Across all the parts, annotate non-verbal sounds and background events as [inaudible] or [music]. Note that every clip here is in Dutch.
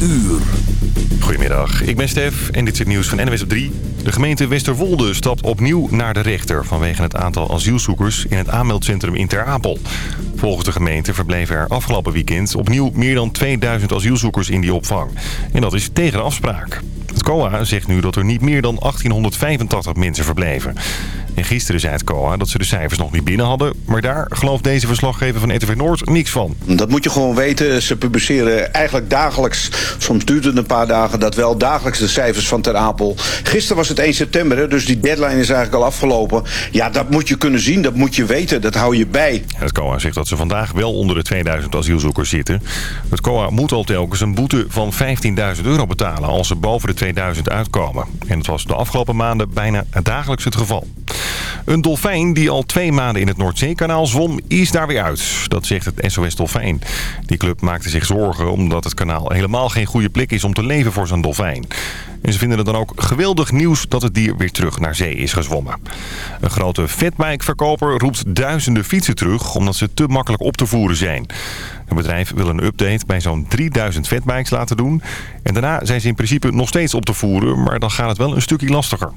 uur. Goedemiddag, ik ben Stef en dit is het nieuws van NWS op 3. De gemeente Westerwolde stapt opnieuw naar de rechter... vanwege het aantal asielzoekers in het aanmeldcentrum in Apel. Volgens de gemeente verbleven er afgelopen weekend... opnieuw meer dan 2000 asielzoekers in die opvang. En dat is tegen afspraak. Het COA zegt nu dat er niet meer dan 1885 mensen verbleven. En gisteren zei het COA dat ze de cijfers nog niet binnen hadden. Maar daar gelooft deze verslaggever van ETV Noord niks van. Dat moet je gewoon weten. Ze publiceren eigenlijk dagelijks, soms duurt het een paar dagen... dat wel dagelijks de cijfers van Ter Apel. Gisteren was het 1 september, dus die deadline is eigenlijk al afgelopen. Ja, dat moet je kunnen zien, dat moet je weten, dat hou je bij. Het COA zegt dat ze vandaag wel onder de 2000 asielzoekers zitten. Het COA moet al telkens een boete van 15.000 euro betalen... als ze boven de 2000 uitkomen. En dat was de afgelopen maanden bijna dagelijks het geval. Een dolfijn die al twee maanden in het Noordzeekanaal zwom, is daar weer uit. Dat zegt het SOS Dolfijn. Die club maakte zich zorgen omdat het kanaal helemaal geen goede plek is om te leven voor zo'n dolfijn. En ze vinden het dan ook geweldig nieuws dat het dier weer terug naar zee is gezwommen. Een grote vetbikeverkoper roept duizenden fietsen terug omdat ze te makkelijk op te voeren zijn. Het bedrijf wil een update bij zo'n 3000 fatbikes laten doen. En daarna zijn ze in principe nog steeds op te voeren, maar dan gaat het wel een stukje lastiger.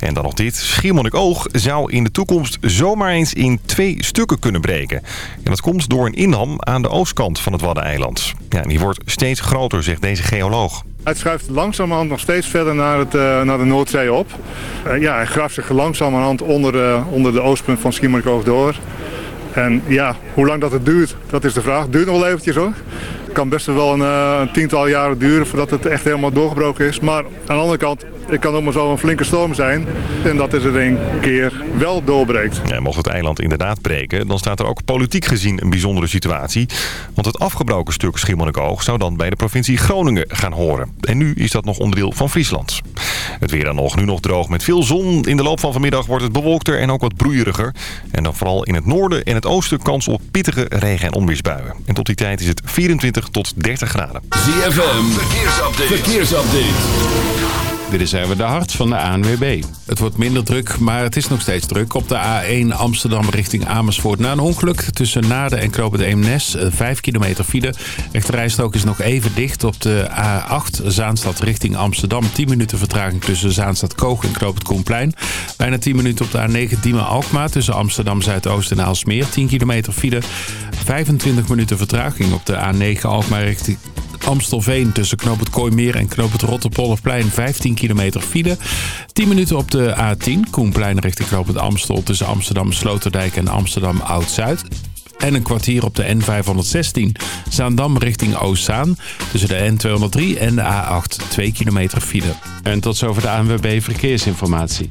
En dan nog dit. Schiermonnikoog zou in de toekomst zomaar eens in twee stukken kunnen breken. En dat komt door een inham aan de oostkant van het Waddeneiland. Ja, en die wordt steeds groter, zegt deze geoloog. Het schuift langzamerhand nog steeds verder naar, het, uh, naar de Noordzee op. Uh, ja, hij graaft zich langzamerhand onder, uh, onder de oostpunt van Schiermonnikoog door. En ja, hoe lang dat het duurt, dat is de vraag. Duurt nog wel eventjes hoor. Kan best wel een, een tiental jaren duren voordat het echt helemaal doorgebroken is. Maar aan de andere kant, het kan ook maar zo een flinke storm zijn. En dat is er een keer wel doorbreekt. Mocht het eiland inderdaad breken, dan staat er ook politiek gezien een bijzondere situatie. Want het afgebroken stuk Schiermonnikoog zou dan bij de provincie Groningen gaan horen. En nu is dat nog onderdeel van Friesland. Het weer dan nog, nu nog droog met veel zon. In de loop van vanmiddag wordt het bewolkter en ook wat broeieriger. En dan vooral in het noorden en het oosten kans op pittige regen- en onweersbuien. En tot die tijd is het 24 tot 30 graden. ZFM, verkeersupdate. verkeersupdate. Dit is even de hart van de ANWB. Het wordt minder druk, maar het is nog steeds druk. Op de A1 Amsterdam richting Amersfoort. Na een ongeluk tussen Naarden en Knoop het Eemnes. 5 kilometer file. Rechterrijstrook is nog even dicht op de A8 Zaanstad richting Amsterdam. 10 minuten vertraging tussen Zaanstad Koog en Koenplein. Bijna 10 minuten op de A9 Diemen Alkmaar tussen Amsterdam Zuidoost en Aalsmeer. 10 kilometer file. 25 minuten vertraging op de A9 Alkmaar richting Amstelveen tussen Knoop het Kooimeer en Knoop het Rotterpolderplein 15 kilometer file. 10 minuten op de A10 Koenplein richting Knoop het Amstel tussen Amsterdam Sloterdijk en Amsterdam Oud-Zuid. En een kwartier op de N516 Zaandam richting Oostzaan. Tussen de N203 en de A8 2 kilometer file. En tot zover de ANWB Verkeersinformatie.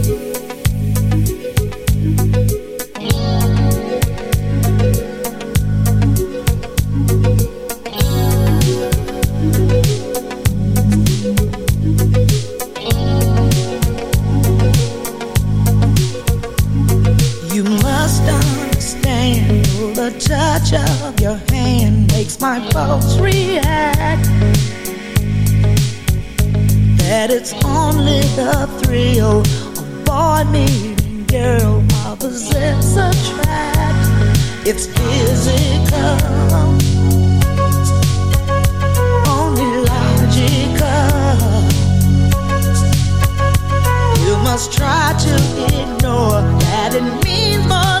It's only the thrill of boy meeting girl opposites attract. It's physical, only logical. You must try to ignore that it means more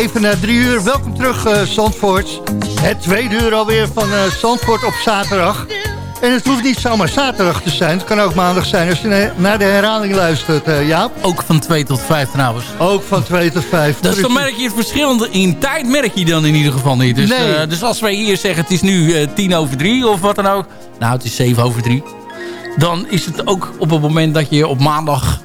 even na drie uur. Welkom terug, eh Zandvoort. Het tweede uur alweer van eh Zandvoort op zaterdag. En het hoeft niet zomaar zaterdag te zijn. Het kan ook maandag zijn als je na- naar de herhaling luistert, eh Jaap. Ook van 2 tot 5 trouwens. Ook van 2 tot 5. Dus dan merk je het verschil in tijd merk je dan in ieder geval niet. Dus, Nee. eh, dus als wij hier zeggen het is nu eh, tien over drie of wat dan ook. Nou, het is zeven over drie. Dan is het ook op het moment dat je op maandag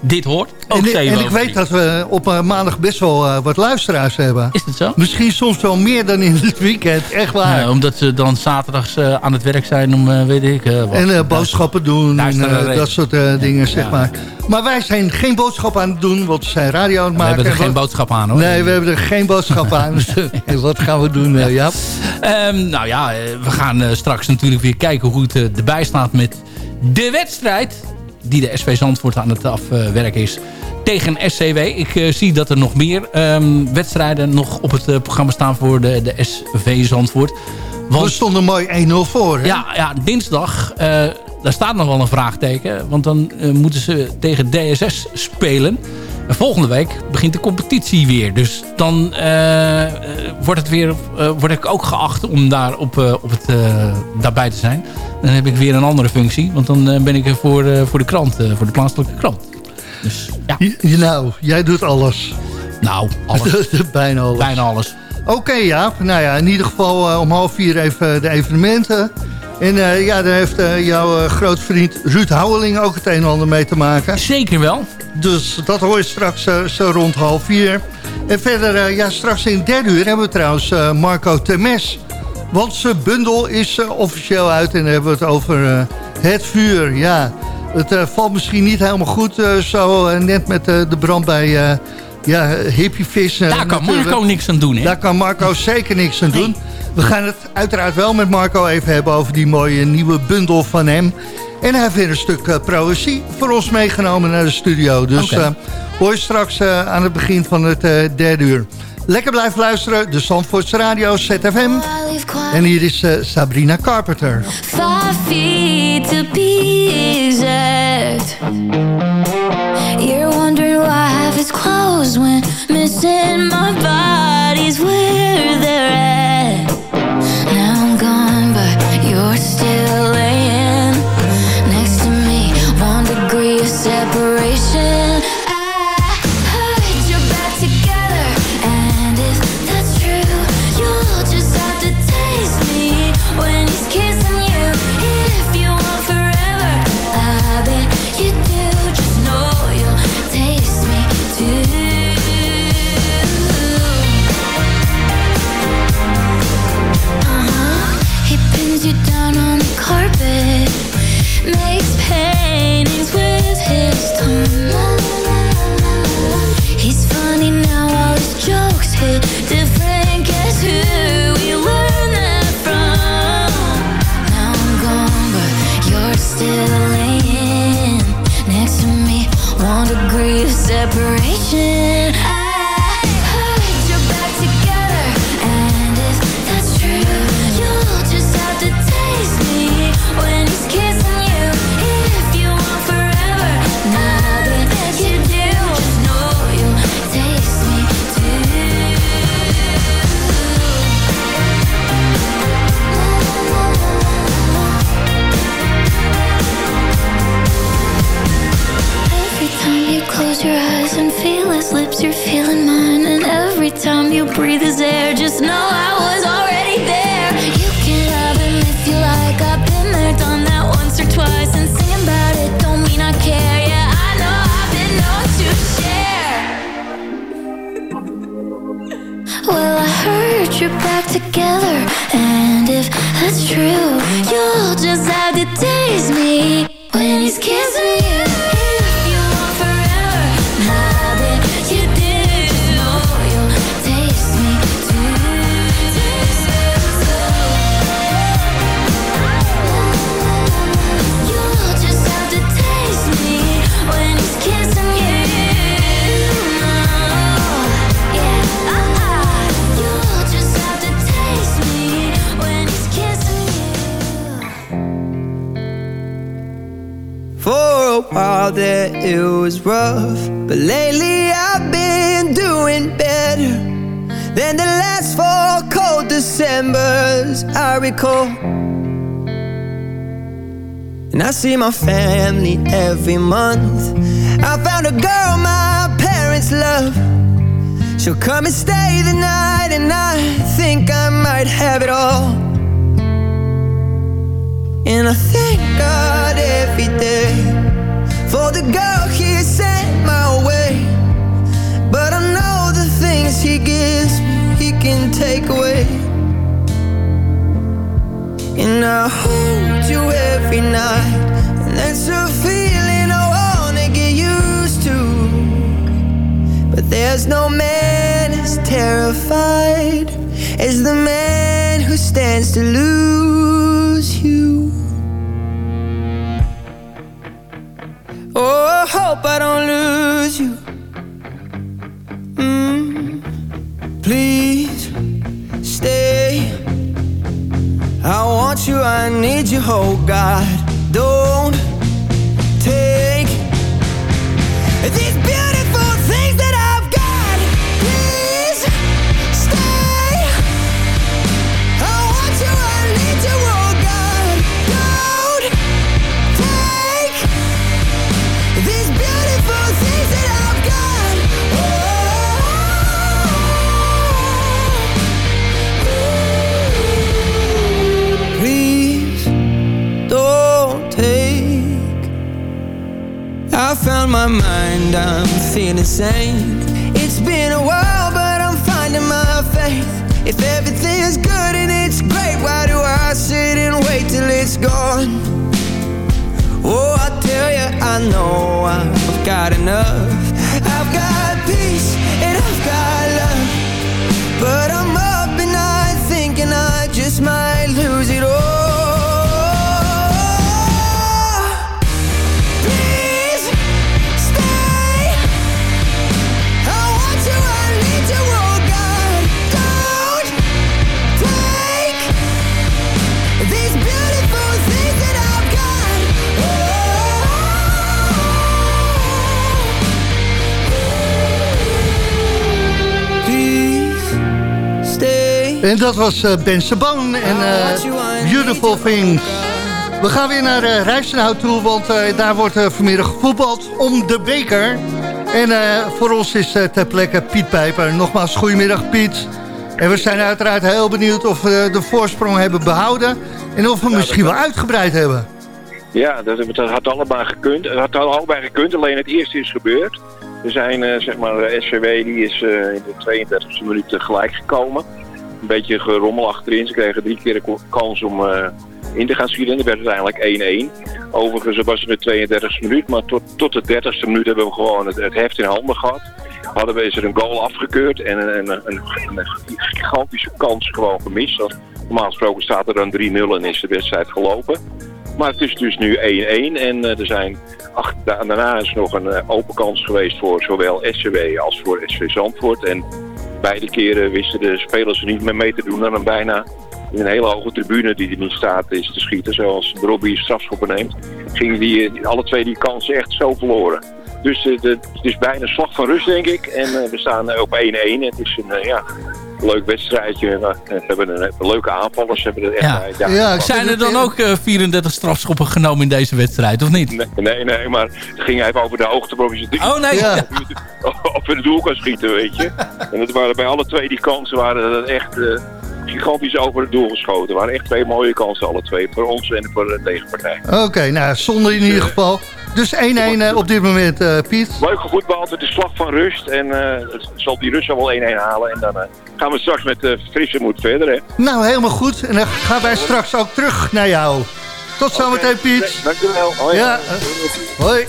dit hoort. Ook En, en ik weet dat we op eh, maandag best wel eh, wat luisteraars hebben. Is het zo? Misschien soms wel meer dan in het weekend, echt waar. Ja, omdat ze dan zaterdags eh, aan het werk zijn om, weet ik wat. En boodschappen doen en dat soort dingen, zeg Ja. maar. Maar wij zijn geen boodschap aan het doen, want we zijn radio aan het We maken. hebben er En geen boodschap aan hoor. Nee, we hebben er geen boodschap aan. [laughs] en wat gaan we doen, Jaap? Ehm, nou ja, we gaan straks natuurlijk weer kijken hoe het erbij staat met de wedstrijd. Die de SV Zandvoort aan het afwerken is tegen SCW. Ik eh, zie dat er nog meer ehm, wedstrijden nog op het eh, programma staan voor de, de SV Zandvoort. We stonden mooi 1-0 voor. Hè? Ja, ja dinsdag, eh, daar staat nog wel een vraagteken. Want dan moeten ze tegen DSS spelen. En volgende week begint de competitie weer. Dus dan eh, eh, wordt, het weer, eh, word ik ook geacht om daar op, op het, daarbij te zijn. Dan heb ik weer een andere functie. Want dan ben ik er voor, voor de krant, voor de plaatselijke krant. Dus ja, Je- Nou, jij doet alles. nou, alles. [laughs] Bijna alles. bijna alles. Oké, Jaap. Nou ja, in ieder geval om half vier even de evenementen. En eh, ja, daar heeft eh, jouw eh, groot vriend Ruud Houweling ook het een en ander mee te maken. Zeker wel. Dus dat hoor je straks eh, zo rond half vier. En verder, eh, ja, straks in het derde uur hebben we trouwens eh, Marco Temes. Want zijn bundel is eh, officieel uit en dan hebben we het over eh, het vuur. Ja, het eh, valt misschien niet helemaal goed eh, zo eh, net met eh, de brand bij eh ja, Hippievis. eh, Daar kan natuurlijk. Marco niks aan doen, hè? Daar kan Marco zeker niks aan doen. We gaan het uiteraard wel met Marco even hebben over die mooie nieuwe bundel van hem. En hij heeft weer een stuk eh, proëzie voor ons meegenomen naar de studio. Dus Oké. eh, hoor je straks eh, aan het begin van het eh, derde uur. Lekker blijven luisteren, de Zandvoortse Radio ZFM. En hier is eh, Sabrina Carpenter. Five feet to be exact. went missing my vibe. Together. And if that's true, you'll just have to tease me was rough But lately I've been doing better Than the last four cold Decembers I recall. And I see my family every month. I found a girl my parents love. She'll come and stay the night And I think I might have it all. And I thank God every day for the girl He things He gives me, He can take away. And I hold you every night, and that's a feeling I wanna get used to. But there's no man as terrified as the man who stands to lose you. Oh, I hope I don't lose you. I need you, oh God. Mind, I'm feeling sane. It's been a while, but I'm finding my faith. If everything is good and it's great, why do I sit and wait till it's gone? Oh, I tell you, I know I've got enough. I've got peace and I've got love. But I'm up at night thinking I just might En dat was eh, Ben Sabon en eh, Beautiful Things. We gaan weer naar uh, toe, want daar wordt vanmiddag gevoetbald om de beker. En voor ons is ter plekke Piet Pijper. Nogmaals, goedemiddag Piet. En we zijn uiteraard heel benieuwd of we de voorsprong hebben behouden... en of we misschien wel uitgebreid hebben. Ja, dat, dat had allebei gekund. Het had allebei gekund, alleen het eerste is gebeurd. We zijn, zeg maar, de SVW die is in de 32e minuut gelijk gekomen. Een beetje gerommel achterin. Ze kregen drie keer de kans om eh, in te gaan schieten. Dat werd uiteindelijk 1-1. Overigens was het de 32e minuut, maar tot, tot de 30e minuut hebben we gewoon het, heft in handen gehad. Hadden we er een goal afgekeurd en een, een, een, een gigantische kans gewoon gemist. Normaal gesproken staat er dan 3-0 en is de wedstrijd gelopen. Maar het is dus nu 1-1 en eh, er zijn daarna is nog een eh, open kans geweest voor zowel SCW als voor SV Zandvoort. En beide keren wisten de spelers er niet meer mee te doen dan een bijna in een hele hoge tribune die er niet staat is te schieten. Zoals Robbie strafschoppen neemt, gingen die, alle twee die kansen echt zo verloren. Dus eh, het is bijna slag van rust, denk ik. En eh, we staan op 1-1. Het is een eh, ja, leuk wedstrijdje. We we hebben een, leuke aanvallers. Hebben er echt, Ja. eh, ja, Ja, ik Zijn er dan ook eh, 34 strafschoppen genomen in deze wedstrijd, of niet? Nee, nee, nee, maar het ging even over de hoogte het- Oh nee, Ja. [laughs] of je het doel kan schieten, weet je. En het waren bij alle twee die kansen waren dat echt eh, gigantisch over het doel geschoten. Het waren echt twee mooie kansen, alle twee. Voor ons en voor de tegenpartij. Oké, nou, zonde in ieder geval. Dus 1-1 eh, op dit moment, eh, Piet. Leuk gevoetbald, het is slag van rust. En eh, zal die rust al wel 1-1 halen. En dan eh, gaan we straks met uh, frisse moed verder, hè. Nou, helemaal goed. En dan gaan wij straks ook terug naar jou. Tot zometeen, Piet. Dankjewel. Hoi. Ja, hoi.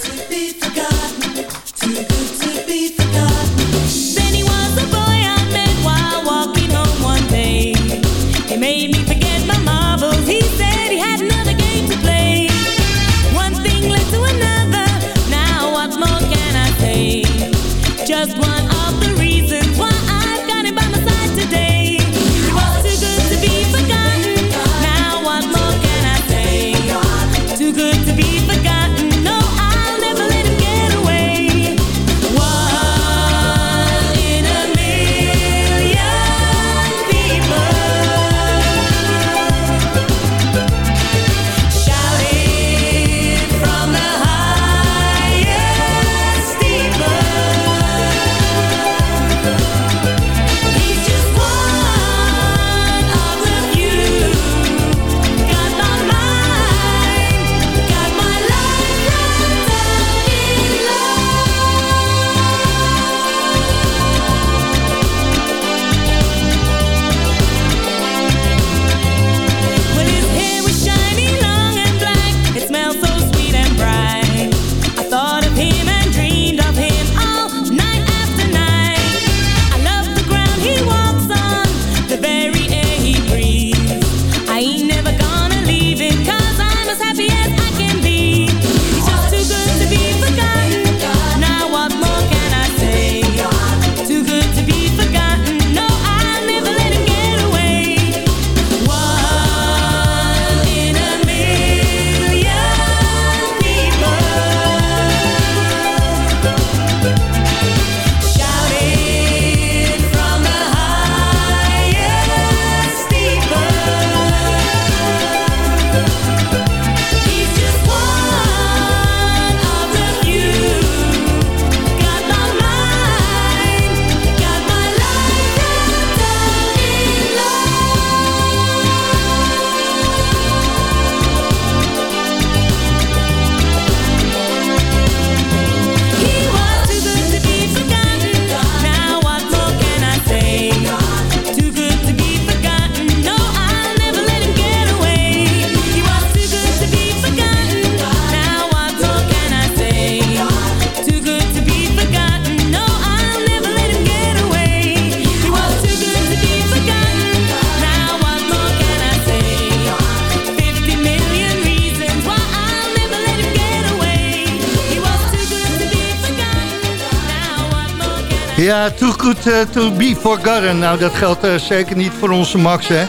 Ja, too good eh, to be forgotten. Nou, dat geldt eh, zeker niet voor onze Max, hè.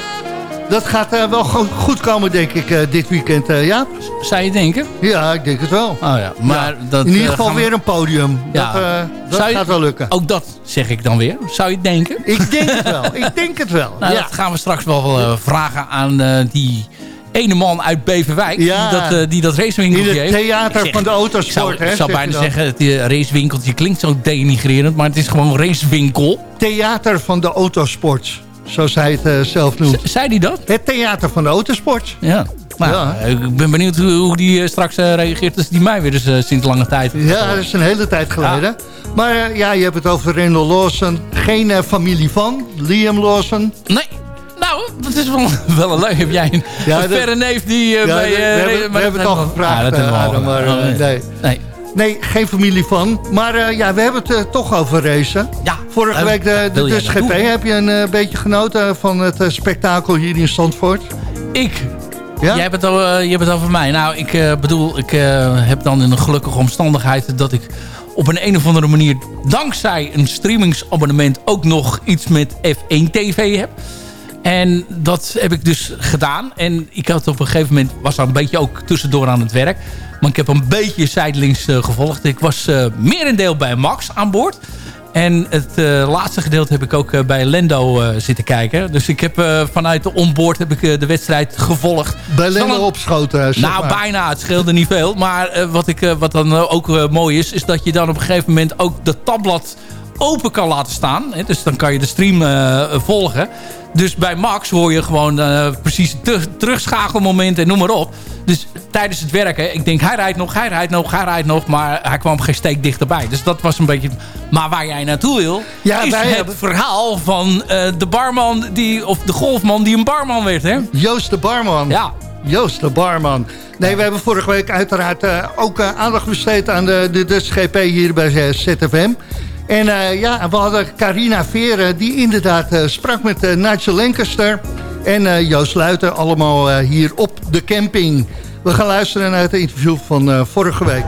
Dat gaat eh, wel go- goed komen, denk ik, eh, dit weekend, eh, ja? Zou je denken? Ja, ik denk het wel. Oh ja, maar dat, In ieder eh, geval we- weer een podium. Ja. Dat, eh, dat je- gaat wel lukken. Ook dat zeg ik dan weer. Zou je denken? Ik denk het wel. Ik denk het wel. Nou. Dat gaan we straks wel eh, vragen aan eh, die ene man uit Beverwijk. Ja. Die dat, eh, die dat racewinkeltje In het heeft. theater Ik zeg- van de Ik autosport, zou, hè, ik zou bijna zeggen, het eh, racewinkeltje klinkt zo denigrerend. Maar het is gewoon racewinkel. Theater van de autosport. Zoals hij het eh, zelf noemt. Zei hij dat? Het theater van de autosport. Ja. Nou, Ja. eh, ik ben benieuwd hoe, die eh, straks eh, reageert als die mij weer eh, sinds lange tijd. Ja, dat is een hele tijd geleden. Maar eh, ja, je hebt het over Randall Lawson. Geen eh, familie van. Liam Lawson. Nee. Nou, dat is wel, [laughs] wel een leuk. Heb jij een, Ja, een verre neef die eh, Ja, bij... we, eh, we hebben, maar we hebben het al gevraagd, eh, Adam, maar eh, nee. Nee. Nee, geen familie van. Maar eh, ja, we hebben het eh, toch over racen. Ja, Vorige week de, de Dus GP. Heb je een beetje genoten van het spektakel hier in Zandvoort? Ik Ja? Jij hebt het over, je hebt het over mij. Nou, ik eh, bedoel, ik eh, heb dan in een gelukkige omstandigheid dat ik op een, een of andere manier, dankzij een streamingsabonnement, ook nog iets met F1 TV heb. En dat heb ik dus gedaan. En ik had op een gegeven moment, was daar een beetje ook tussendoor aan het werk. Maar ik heb een beetje zijdelings eh, gevolgd. Ik was eh merendeel bij Max aan boord. En het eh, laatste gedeelte heb ik ook bij Lendo zitten kijken. Dus ik heb vanuit de onboard heb ik, de wedstrijd gevolgd. Bij Lendo een- opschoten, zeg nou, maar. bijna. Het scheelde niet veel. Maar wat, ik, wat dan ook mooi is, is dat je dan op een gegeven moment ook dat tabblad open kan laten staan. Hè? Dus dan kan je de stream eh, volgen. Dus bij Max hoor je gewoon eh, precies het ter- terugschakelmoment en noem maar op. Dus tijdens het werken, ik denk hij rijdt nog, hij rijdt nog, hij rijdt nog. Maar hij kwam geen steek dichterbij. Dus dat was een beetje... Maar waar jij naartoe wil, Ja, is wij het hebben- verhaal van eh, de barman, die, of de golfman die een barman werd. Hè? Joost de Barman. Ja. Joost de Barman. Nee, we hebben vorige week uiteraard ook aandacht besteed aan de, de Dutch GP hier bij ZFM. En eh, ja, we hadden Carina Veren die inderdaad eh, sprak met eh, Nigel Lancaster en eh, Joost Luiten allemaal eh, hier op de camping. We gaan luisteren naar het interview van eh, vorige week.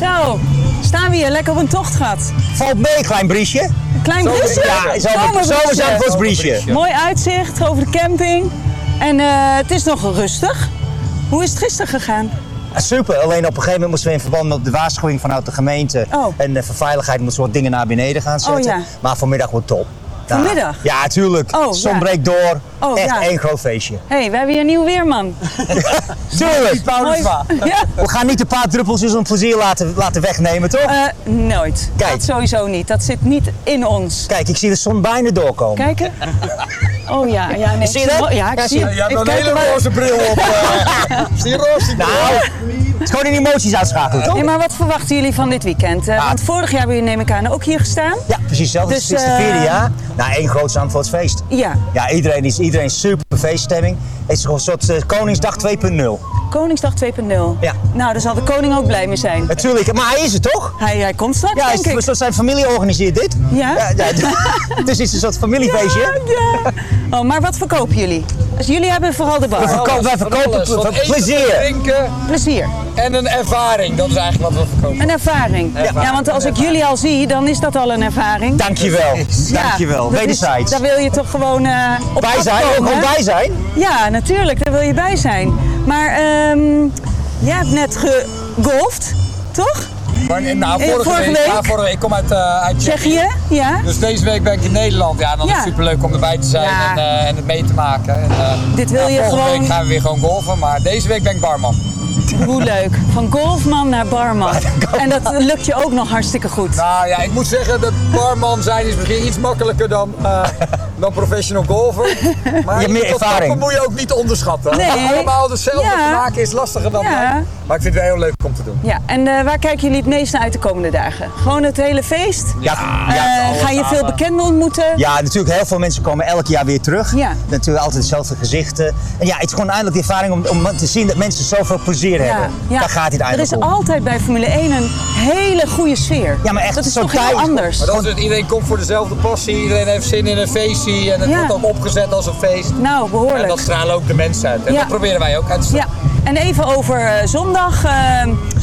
Zo, staan we hier lekker op een tochtgat. Valt mee, klein briesje. Een klein briesje? ja, zomer- Zandvoortsbriesje. Mooi uitzicht over de camping. En eh, het is nog rustig. Hoe is het gisteren gegaan? Super, alleen op een gegeven moment moesten we in verband met de waarschuwing vanuit de gemeente en de veiligheid moesten we wat dingen naar beneden gaan zetten. Oh, ja. Maar vanmiddag wordt top. Ja. Vanmiddag? Ja, tuurlijk. Oh, Zon ja. breekt door. Oh, Echt één groot feestje. Hé, hey, we hebben hier een nieuw weerman. [laughs] Tuurlijk. [laughs] We gaan niet een paar druppeltjes om plezier laten, laten wegnemen, toch? Eh, nooit. Kijk. Dat sowieso niet. Dat zit niet in ons. Kijk, ik zie de zon bijna doorkomen. Kijken? [laughs] Oh ja, ja nee. Zie je dat? Ja, ik zie je. Hebt een hele roze bril op, eh. [laughs] Zie je roze bril? Nou, het is gewoon in emoties uitschakelen, toch? Nee, maar wat verwachten jullie van dit weekend? Eh, Want vorig jaar hebben jullie neem ik aan ook hier gestaan. Ja, precies hetzelfde. Dus, het is vierde eh, jaar. Nou, één groot Zandvoortsfeest. Ja. Ja, iedereen is, iedereen super feeststemming. Het is gewoon een soort Koningsdag 2.0. Koningsdag 2.0. Ja. Nou, daar zal de koning ook blij mee zijn. Natuurlijk, maar hij is het toch? Hij, hij komt straks, Ja, denk is, ik. zoals zijn familie organiseert dit. Ja? ja, [laughs] het is iets een soort familiefeestje. Ja. Oh, maar wat verkopen jullie? Dus jullie hebben vooral de bar. We verkopen, wij verkopen ple- plezier. drinken Plezier. en een ervaring. Dat is eigenlijk wat we verkopen. Een ervaring. Ja. Ja, want als ik jullie al zie, dan is dat al een ervaring. Dankjewel. Dankjewel. dat is- Wederzijds. Daar wil je toch gewoon eh op Bij zijn, ook bij zijn. Ja, natuurlijk. Daar wil je bij zijn. Maar ehm jij hebt net gegolfd, toch? Maar, nou, Eh, vorige, vorige week, week? ja, vorige week. Ik kom uit, eh uit Tsjechië, ja. Dus deze week ben ik in Nederland. Ja, dan is het superleuk om erbij te zijn Ja. en, eh, en het mee te maken. En, eh, Dit wil ja, je volgende gewoon- week gaan we weer gewoon golfen. Maar deze week ben ik barman. Hoe leuk. Van golfman naar barman. [laughs] En dat lukt je ook nog hartstikke goed. Nou ja, ik moet zeggen, de barman zijn is misschien iets makkelijker dan, eh, [laughs] dan professional golfer. [laughs] Maar hebt meer dat ervaring. tappen moet je ook niet onderschatten. Nee. [laughs] Allemaal hetzelfde Ja. te maken is lastiger dan Ja. mij. Maar ik vind het wel heel leuk om te doen. Ja, en eh, waar kijken jullie het meest naar uit de komende dagen? Gewoon het hele feest? Ja, Eh, ja, ga je veel bekenden ontmoeten? Ja, natuurlijk, heel veel mensen komen elk jaar weer terug. Ja. Natuurlijk altijd dezelfde gezichten. En ja, het is gewoon eindelijk de ervaring om, om te zien dat mensen zoveel plezier hebben. Daar gaat het Er eigenlijk is om. altijd bij Formule 1 een hele goede sfeer. Ja, maar echt dat is zo'n toch heel anders. Maar dat is het, iedereen komt voor dezelfde passie, iedereen heeft zin in een feestje en het Ja. wordt ook opgezet als een feest. Nou, behoorlijk. En dat stralen ook de mensen uit. En Ja. dat proberen wij ook uit te stralen. Ja, en even over eh, zondag. Uh,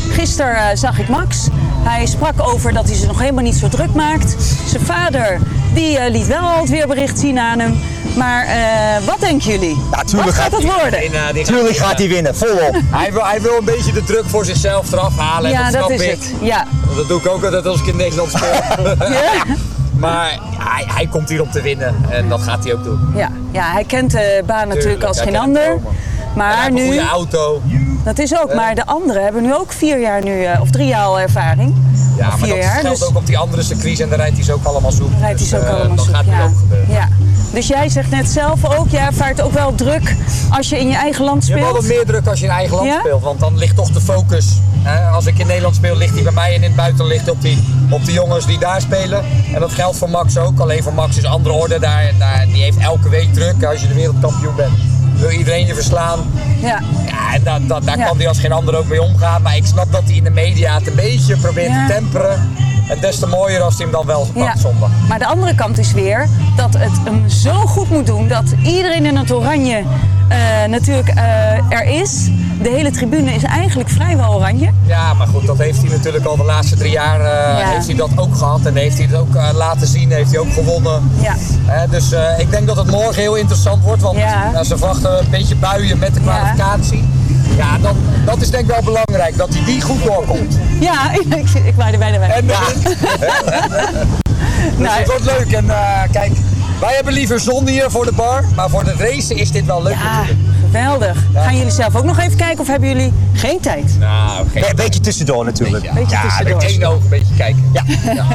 gisteren eh, zag ik Max. Hij sprak over dat hij zich nog helemaal niet zo druk maakt. Zijn vader die eh, liet wel al het weerbericht zien aan hem. Maar eh, wat denken jullie? Ja, tuurlijk wat gaat gaat het worden? En, die Tuurlijk gaat hij winnen, volop. [laughs] Hij wil, hij wil een beetje de druk voor zichzelf eraf halen. en Ja, dat dat snap is ik. het. Ja. Dat doe ik ook altijd als ik in Nederland speel. [laughs] Ja. [laughs] Maar hij, hij komt hier om te winnen en dat gaat hij ook doen. Ja, ja, hij kent de baan natuurlijk als geen ander. Maar heeft een nu, goede auto. dat is ook. Maar de anderen hebben nu ook vier jaar nu, eh, of drie jaar al ervaring. Ja, maar vier dat jaar. geldt Dus ook op die andere circuits en daar rijdt hij ze ook allemaal zoek. rijdt hij Dus, zo ook eh, allemaal Dat zoek, gaat nu ja. ook gebeuren. Ja. Dus jij zegt net zelf ook, jij ervaart ook wel druk als je in je eigen land Je hebt speelt. wel wat meer druk als je in eigen land Ja? speelt, want dan ligt toch de focus. Hè? Als ik in Nederland speel, ligt hij bij mij en in het buitenland ligt op, die, op de jongens die daar spelen. En dat geldt voor Max ook, alleen voor Max is andere orde. Daar, daar, die heeft elke week druk als je de wereldkampioen bent. Wil iedereen je verslaan? Ja. Ja, en da, da- daar Ja. kan hij als geen ander ook mee omgaan. Maar ik snap dat hij in de media het een beetje probeert te temperen. En des te mooier als hij hem dan wel pakt Ja. zondag. Maar de andere kant is weer dat het hem zo goed moet doen dat iedereen in het oranje eh, natuurlijk eh, er is. De hele tribune is eigenlijk vrijwel oranje. Ja, maar goed, dat heeft hij natuurlijk al de laatste drie jaar eh, Ja. heeft hij dat ook gehad. En heeft hij het ook eh, laten zien, heeft hij ook gewonnen. Ja. Dus eh, ik denk dat het morgen heel interessant wordt. Want nou, ze verwachten een beetje buien met de kwalificatie. Ja, dan, dat is denk ik wel belangrijk, dat hij die goed doorkomt. Ja, [laughs] ik, ik, ik waai er bijna weg. En, ja. [laughs] dus het wordt leuk. En kijk, wij hebben liever zon hier voor de bar. Maar voor de racen is dit wel leuk natuurlijk. Geweldig. Gaan jullie zelf ook nog even kijken of hebben jullie geen tijd? Nou, geen Een beetje tussendoor natuurlijk. Beetje, Beetje ja, tussendoor. met één oog een beetje kijken. Ja. [laughs]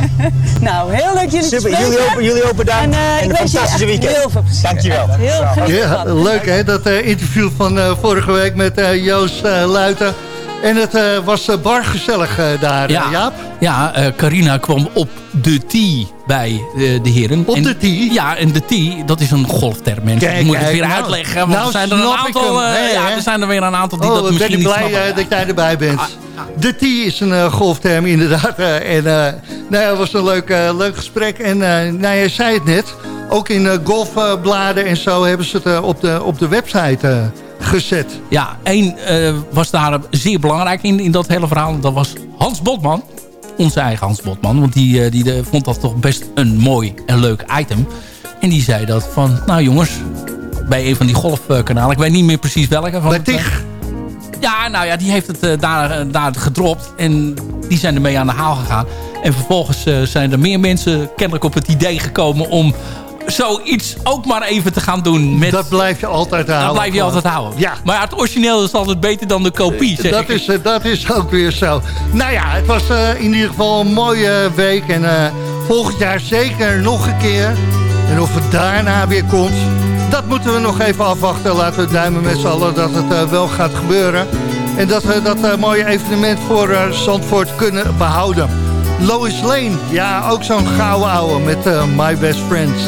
Nou, heel leuk jullie te Super, spreken. jullie ook- jullie ook bedankt. En, eh, En ik een wens je fantastische weekend. Heel veel plezier. Dankjewel. Heel Ja, leuk hè, dat eh, interview van eh, vorige week met eh, Joost Luiten. En het eh, was uh, eh, daar, Ja, eh, Jaap. ja eh, Carina kwam op de tee bij de heren. Op de tee? Ja, en de tee, dat is een golfterm. Mensen, Kijk, ik moet het weer nou, uitleggen. Want nou er zijn er een aantal, ja, er zijn er weer een aantal die Oh, dat wat ben misschien ik blij snappen. dat jij erbij bent. De T is een golfterm inderdaad. en nou het was een leuk, leuk gesprek. En nou, jij zei het net. Ook in golfbladen en zo hebben ze het op, de, op de website gezet. Ja, één eh, was daar zeer belangrijk in, in dat hele verhaal. Dat was Hans Botman. Onze eigen Hans Botman. Want die, eh, die eh, vond dat toch best een mooi en leuk item. En die zei dat van, nou jongens, bij een van die golfkanalen. Ik weet niet meer precies welke. Van Bij Tig. Ja, nou ja, die heeft het daar, daar gedropt. En die zijn ermee aan de haal gegaan. En vervolgens zijn er meer mensen kennelijk op het idee gekomen om zoiets ook maar even te gaan doen. Met... Dat blijf je altijd houden. Dat blijf je altijd houden. Ja. Maar het origineel is altijd beter dan de kopie, zeg dat ik. is, eh, dat is ook weer zo. Nou ja, het was eh, in ieder geval een mooie week. En eh, volgend jaar zeker nog een keer. En of het daarna weer komt, dat moeten we nog even afwachten. Laten we duimen met z'n allen dat het eh, wel gaat gebeuren. En dat we dat eh, mooie evenement voor eh, Zandvoort kunnen behouden. Lois Lane, ja, ook zo'n gouden ouwe met eh, My Best Friends.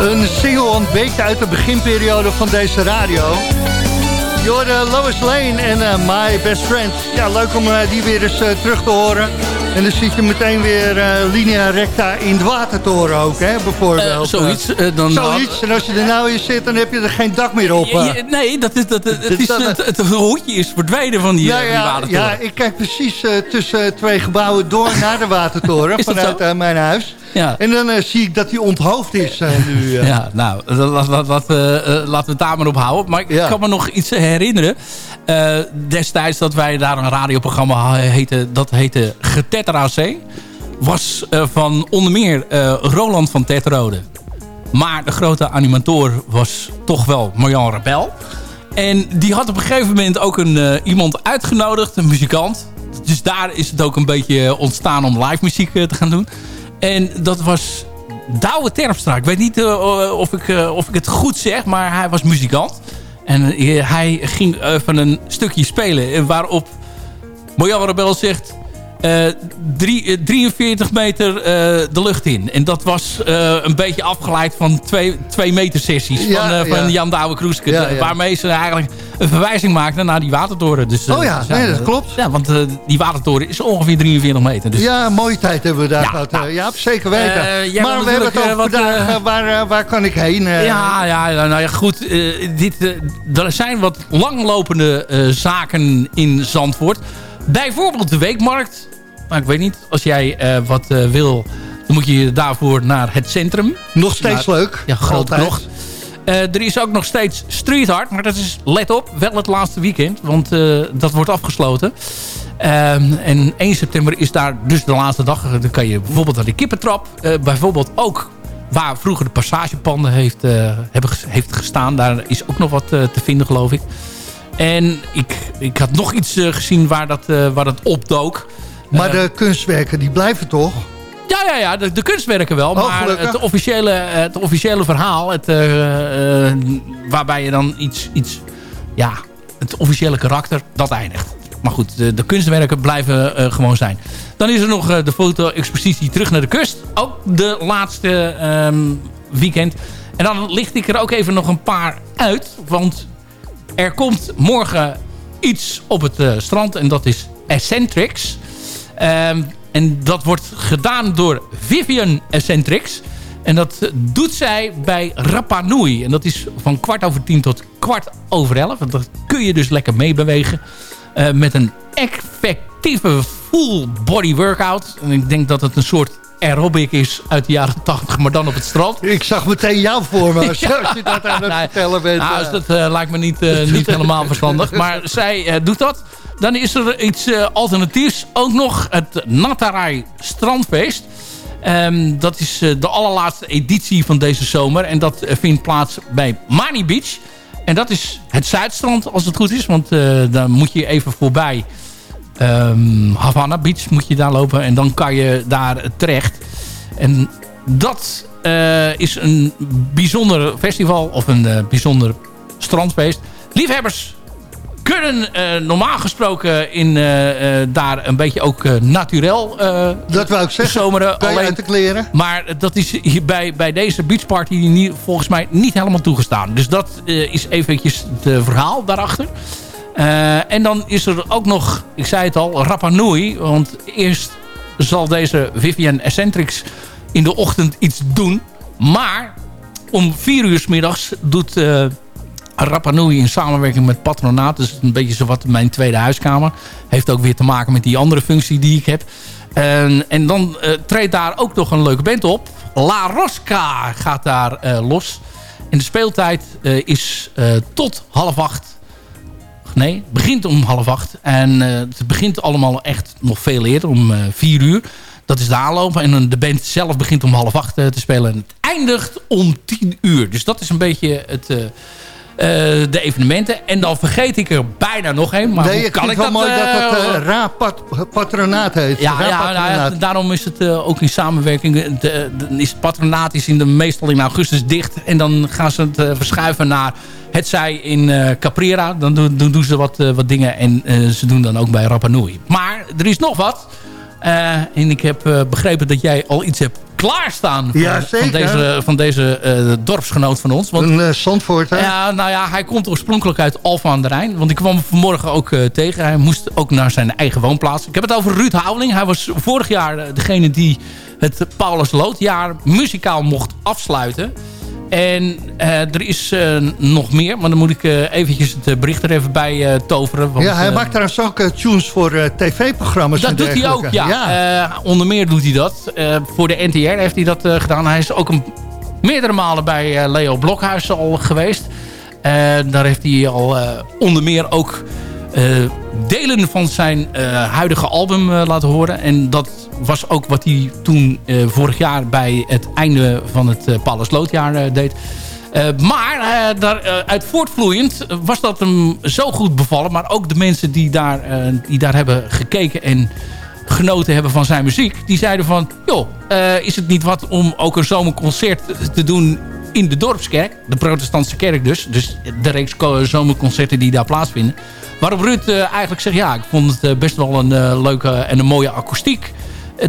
Een single beetje uit de beginperiode van deze radio. Je hoorde Lois Lane en eh, My Best Friend. Ja, leuk om eh, die weer eens eh, terug te horen. En dan zit je meteen weer linea recta in het watertoren ook, hè, bijvoorbeeld. zoiets. dan zoiets. En als je er nou in zit, dan heb je er geen dak meer op. nee, dat is, dat, [laughs] het, is, het, het, hoedje is verdwenen van die, ja, die watertoren. Ja, ik kijk precies tussen twee gebouwen door naar de watertoren [laughs] vanuit mijn huis. Ja. En dan uh, zie ik dat hij onthoofd is uh, nu. Uh. Ja, nou, laten we het daar maar op houden. Maar ik ja. kan me nog iets herinneren. destijds dat wij daar een radioprogramma heten, dat heette Getetter AC. Was van onder meer Roland van Tetrode. Maar de grote animator was toch wel Marjan Rebel. En die had op een gegeven moment ook een, iemand uitgenodigd, een muzikant. Dus daar is het ook een beetje ontstaan om live muziek te gaan doen. En dat was Douwe Terpstra. Ik weet niet uh, of, ik, uh, of ik het goed zeg, maar hij was muzikant. En hij ging van een stukje spelen. Waarop Bojan Rebel zegt... Uh, drie, 43 meter uh, de lucht in. En dat was een beetje afgeleid van twee, twee meter sessies ja, van, van Jan Douwe Kroeske. Ja, waarmee ze eigenlijk een verwijzing maakten naar die watertoren. Dus, oh ja, nee, dat klopt. Ja, want die watertoren is ongeveer 43 meter. Dus. Ja, mooie tijd hebben we daar gehad. Nou, ja, zeker weten. maar we hebben het over wat, vandaag, waar, waar kan ik heen? ja, ja, nou ja, goed. dit, er zijn wat langlopende zaken in Zandvoort. Bijvoorbeeld de weekmarkt. Maar ik weet niet, als jij uh, wat uh, wil, dan moet je daarvoor naar het centrum. Nog steeds naar, leuk. Ja, groot nog. Uh, er is ook nog steeds Street Art, maar dat is, let op, wel het laatste weekend. Want dat wordt afgesloten. Ehm, en 1 september is daar dus de laatste dag. Dan kan je bijvoorbeeld naar de kippentrap. bijvoorbeeld ook waar vroeger de passagepanden heeft, hebben, heeft gestaan. Daar is ook nog wat te vinden, geloof ik. En ik, ik had nog iets gezien waar dat, waar dat opdook. Maar de kunstwerken, die blijven toch? Ja, ja, ja de, de kunstwerken wel. Oh, maar het officiële, het officiële verhaal... Het, waarbij je dan iets, iets... Ja, het officiële karakter, dat eindigt. Maar goed, de, de kunstwerken blijven uh, gewoon zijn. Dan is er nog de foto-expositie Terug naar de Kust. Ook de laatste um, weekend. En dan licht ik er ook even nog een paar uit. Want er komt morgen iets op het strand. En dat is Eccentrics. Um, en dat wordt gedaan door Vivian Eccentrics. En dat doet zij bij Rapa Nui. En dat is van kwart over tien tot kwart over elf. Dat kun je dus lekker meebewegen. Uh, met een effectieve full body workout. En ik denk dat het een soort aerobic is uit de jaren 80, maar dan op het strand. Ik zag meteen jou voor me [laughs] als, ja. je dat aan het vertellen bent. Nou, dus dat uh, lijkt me niet, uh, [laughs] niet helemaal verstandig. Maar zij uh, doet dat. Dan is er iets alternatiefs. Ook nog het Natarai Strandfeest. Um, dat is de allerlaatste editie van deze zomer. En dat vindt plaats bij Mani Beach. En dat is het Zuidstrand, als het goed is. Want dan moet je even voorbij um, Havana Beach moet je daar lopen. En dan kan je daar terecht. En dat is een bijzonder festival. Of een bijzonder strandfeest. Liefhebbers kunnen uh, normaal gesproken in, uh, uh, daar een beetje ook naturel Dat wou ik zeggen, zomeren. alleen, uit de kleren. Maar dat is hier bij, bij deze beachparty niet, volgens mij niet helemaal toegestaan. Dus dat is eventjes het verhaal daarachter. En dan is er ook nog, ik zei het al, Rapa Nui. Want eerst zal deze Vivian Eccentrics in de ochtend iets doen. Maar om vier uur s middags doet Rapa Nui in samenwerking met Patronaat. Dus een beetje zo wat mijn tweede huiskamer. Heeft ook weer te maken met die andere functie die ik heb. En, en dan uh, treedt daar ook nog een leuke band op. La Rosca gaat daar uh, los. En de speeltijd uh, is tot half acht. Nee, het begint om half acht. En het begint allemaal echt nog veel eerder, om vier uur. Dat is de aanloop. En de band zelf begint om half acht te spelen. En het eindigt om tien uur. Dus dat is een beetje het de evenementen. En dan vergeet ik er bijna nog een. Maar nee, kan ik wel dat... mooi dat het uh, uh, Ra pat Patronaat heet. Ja, ja, nou, daarom is het ook in samenwerking. De, de, is het patronaat is in de, meestal in augustus dicht. En dan gaan ze het verschuiven naar het zij in Caprera. Dan doen, doen, doen ze wat, wat dingen. En ze doen dan ook bij Rapa Nui. Maar er is nog wat. Eh, en ik heb eh, begrepen dat jij al iets hebt klaarstaan van, Ja, zeker. van deze, van deze eh, dorpsgenoot van ons. Want, Een Zandvoort, hè? ja, nou ja, hij komt oorspronkelijk uit Alphen aan de Rijn. Want ik kwam hem vanmorgen ook eh, tegen. Hij moest ook naar zijn eigen woonplaats. Ik heb het over Ruud Houweling. Hij was vorig jaar eh, degene die het Paulus Loodjaar muzikaal mocht afsluiten. En eh, er is eh, nog meer, maar dan moet ik eh, eventjes het bericht er even bij toveren. Want, ja, hij maakt trouwens ook tunes voor tv-programma's. dat doet hij ook, ja. Onder meer doet hij dat. Voor de NTR heeft hij dat gedaan. Hij is ook een, meerdere malen bij Leo Blokhuis al geweest. Daar heeft hij al onder meer ook delen van zijn huidige album laten horen. En dat was ook wat hij toen eh, vorig jaar bij het einde van het uh, Paulus Loodjaar eh, deed. Maar uh, daaruit voortvloeiend was dat hem zo goed bevallen. Maar ook de mensen die daar, die daar hebben gekeken en genoten hebben van zijn muziek. Die zeiden van, joh, is het niet wat om ook een zomerconcert te doen in de dorpskerk. De protestantse kerk dus. Dus de reeks zomerconcerten die daar plaatsvinden. Waarop Ruud eigenlijk zegt, ja, ik vond het best wel een leuke en een mooie akoestiek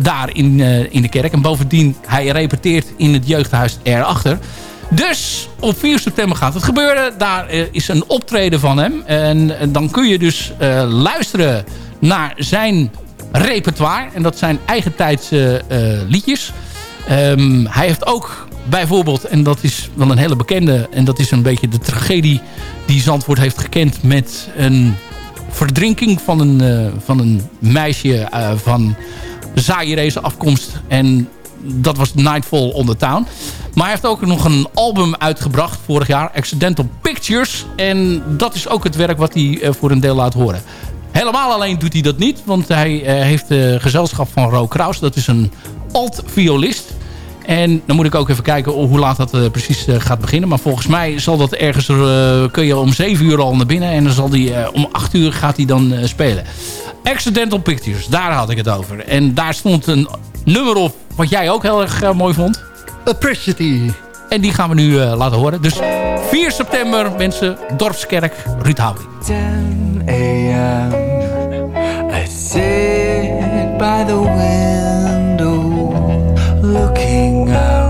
daar in, in de kerk. En bovendien, hij repeteert in het jeugdhuis erachter. Dus op 4 september gaat het gebeuren. Daar uh, is een optreden van hem. En, en dan kun je dus luisteren naar zijn repertoire. En dat zijn eigentijdse uh, liedjes. Um, hij heeft ook bijvoorbeeld, en dat is wel een hele bekende... en dat is een beetje de tragedie die Zandvoort heeft gekend... met een verdrinking van een, van een meisje van Zairese afkomst. En dat was Nightfall on the Town. Maar hij heeft ook nog een album uitgebracht vorig jaar. Accidental Pictures. En dat is ook het werk wat hij uh, voor een deel laat horen. Helemaal alleen doet hij dat niet. Want hij uh, heeft gezelschap van Ro Kraus. Dat is een alt-violist. En dan moet ik ook even kijken hoe laat dat precies gaat beginnen. Maar volgens mij zal dat ergens... kun je om 7 uur al naar binnen. En dan zal hij om 8 uur gaat hij dan spelen. Accidental Pictures, daar had ik het over. En daar stond een nummer op wat jij ook heel erg mooi vond. Appreciate. En die gaan we nu uh, laten horen. Dus 4 september, mensen, Dorpskerk, Ruud Houding. 10 a.m. I sit by the window Looking out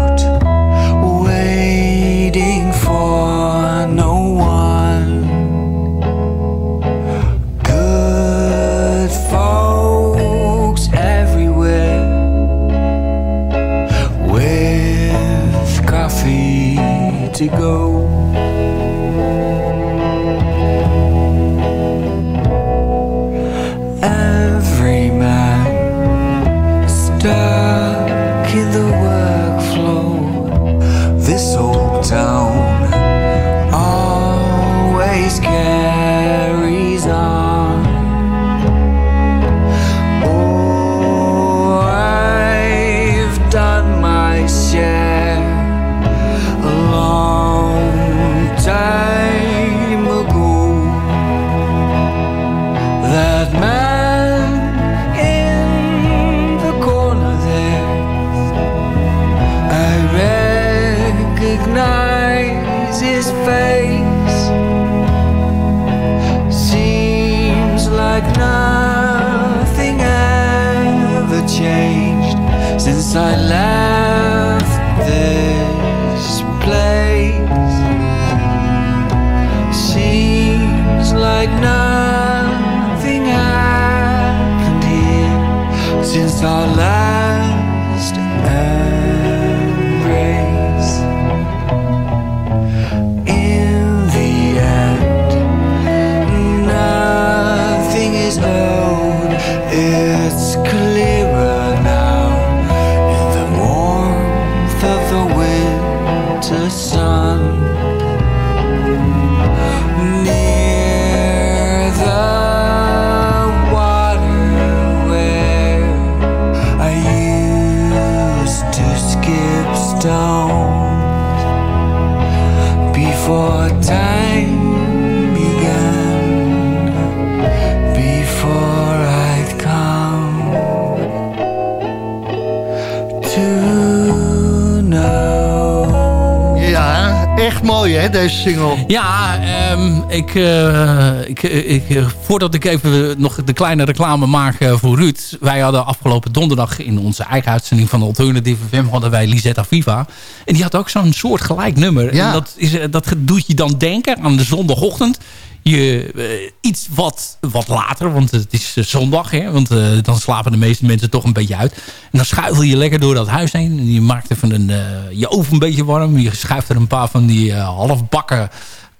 deze single. Ja, ehm, ik, eh, ik, ik, eh, voordat ik even nog de kleine reclame maak eh, voor Ruud. Wij hadden afgelopen donderdag in onze eigen uitzending van Alternative FM... hadden wij Lisetta Viva. En die had ook zo'n soort gelijk nummer. Ja. En dat, is, eh, dat doet je dan denken aan de zondagochtend. Je, eh, iets wat, wat later, want het is eh, zondag. Hè, want eh, dan slapen de meeste mensen toch een beetje uit. En dan schuifel je lekker door dat huis heen. En je maakt even een, je oven een beetje warm. Je schuift er een paar van die halfbakken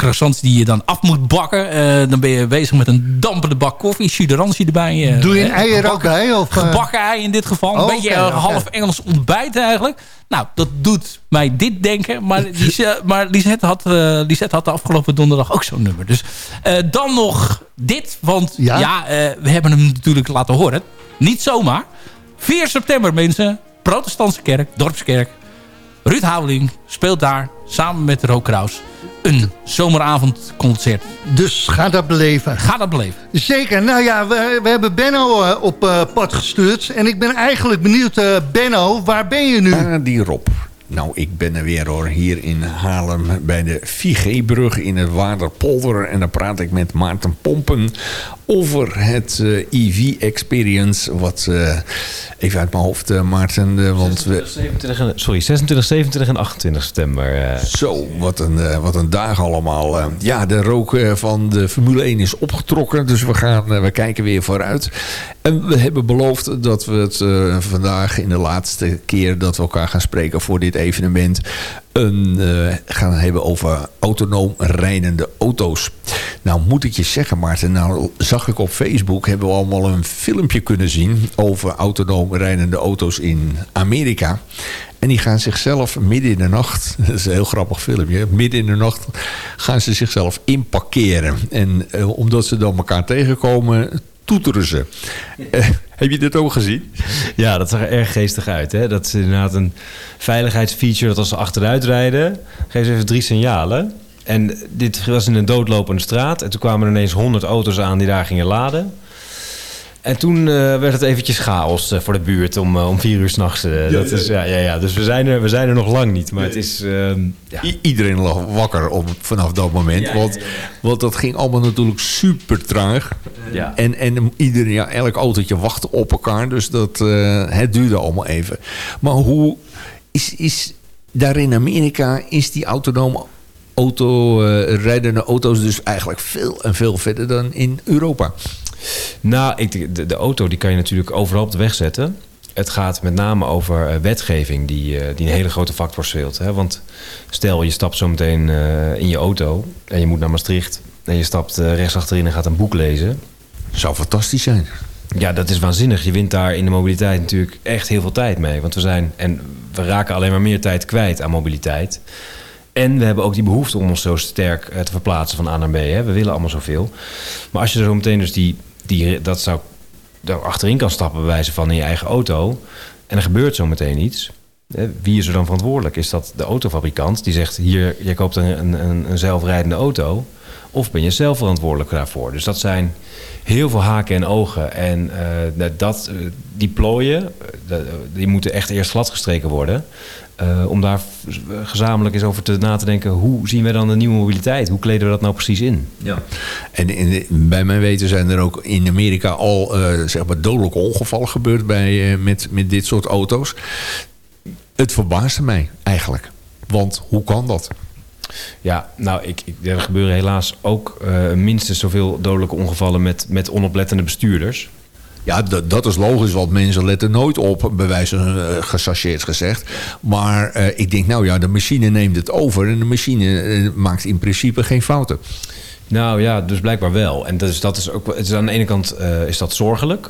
croissants die je dan af moet bakken. Eh, dan ben je bezig met een dampende bak koffie. Suderantie erbij. eh, Doe je een eier ook bij? Of, eh? Gebakken ei in dit geval. Oh, een beetje eh, half Engels ontbijt eigenlijk. Nou, dat doet mij dit denken. Maar, [laughs] Lisette, maar Lisette, had, eh, Lisette had de afgelopen donderdag ook zo'n nummer. Dus eh, dan nog dit. Want ja, eh, we hebben hem natuurlijk laten horen. Niet zomaar. 4 september mensen. Protestantse kerk, dorpskerk. Ruud Houweling speelt daar samen met Rook Kraus een zomeravondconcert. Dus ga dat beleven. Ga dat beleven. Zeker. Nou ja, we, we hebben Benno eh, op eh, pad gestuurd. En ik ben eigenlijk benieuwd, eh, Benno, waar ben je nu? Ah, die Rob. Nou, ik ben er weer hoor, hier in Haarlem bij de 4G-brug in het Waterpolder. En dan praat ik met Maarten Pompen over het eh, EV-experience. Wat, eh, even uit mijn hoofd, eh, Maarten, want we... 27 en- sorry, 26, 27 en 28 september. Zo, wat een, wat een dag allemaal. ja, de rook van de Formule 1 is opgetrokken. Dus we, gaan, we kijken weer vooruit. En we hebben beloofd dat we het vandaag in de laatste keer dat we elkaar gaan spreken voor dit evenement... Een, eh, gaan hebben over autonoom rijdende auto's. Nou moet ik je zeggen Maarten, nou zag ik op Facebook... hebben we allemaal een filmpje kunnen zien over autonoom rijdende auto's in Amerika... En die gaan zichzelf midden in de nacht, [laughs] dat is een heel grappig filmpje, midden in de nacht gaan ze zichzelf inparkeren. En eh, omdat ze dan elkaar tegenkomen, toeteren ze. [laughs] Eh, heb je dit ook gezien? Ja, dat zag er erg geestig uit. Hè? Dat is inderdaad een veiligheidsfeature dat als ze achteruit rijden, geven ze even drie signalen. En dit was in een doodlopende straat. En toen kwamen er ineens 100 auto's aan die daar gingen laden. En toen eh, werd het eventjes chaos eh, voor de buurt om, eh, om vier uur s'nachts. nachts. Ja, dat ja, is ja, ja, ja. Dus we zijn, er, we zijn er nog lang niet. Maar het is. ehm, iedereen lag wakker op, vanaf dat moment. Ja, want, ja, ja. want dat ging allemaal natuurlijk super traag. Ja. En, en iedereen, ja, elk autootje wachtte op elkaar. Dus dat, eh, het duurde allemaal even. Maar hoe is, is daar in Amerika, is die autonome auto, eh, rijdende auto's dus eigenlijk veel en veel verder dan in Europa? Nou, ik, de, de auto die kan je natuurlijk overal op de weg zetten. Het gaat met name over eh, wetgeving die, eh, die een hele grote factor speelt. Hè? Want stel je stapt zo meteen eh, in je auto en je moet naar Maastricht... en je stapt rechts achterin en gaat een boek lezen. Zou fantastisch zijn. Ja, dat is waanzinnig. Je wint daar in de mobiliteit natuurlijk echt heel veel tijd mee. Want we zijn, en we raken alleen maar meer tijd kwijt aan mobiliteit. En we hebben ook die behoefte om ons zo sterk te verplaatsen van A naar B. Hè. We willen allemaal zoveel. Maar als je er zo meteen dus die, die dat zou daar achterin kan stappen, bij wijze van in je eigen auto. En er gebeurt zo meteen iets. Wie is er dan verantwoordelijk? Is dat de autofabrikant die zegt: hier, je koopt een, een, een zelfrijdende auto? Of ben je zelf verantwoordelijk daarvoor? Dus dat zijn heel veel haken en ogen. En eh, dat, eh, die plooien, eh, die moeten echt eerst gladgestreken worden. Eh, om daar gezamenlijk eens over te, na te denken... hoe zien wij dan de nieuwe mobiliteit? Hoe kleden we dat nou precies in? Ja. En in, bij mijn weten zijn er ook in Amerika al eh, zeg maar dodelijke ongevallen gebeurd bij, met, met dit soort auto's. Het verbaasde mij eigenlijk. Want hoe kan dat? Ja, nou, ik, ik, er gebeuren helaas ook eh, minstens zoveel dodelijke ongevallen... met, met onoplettende bestuurders. Ja, dat, is logisch, want mensen letten nooit op, bij wijze van uh, gezegd. Maar eh, ik denk, nou ja, de machine neemt het over en de machine maakt in principe geen fouten. Nou ja, dus blijkbaar wel. En dus dat is ook, het is aan de ene kant is dat zorgelijk.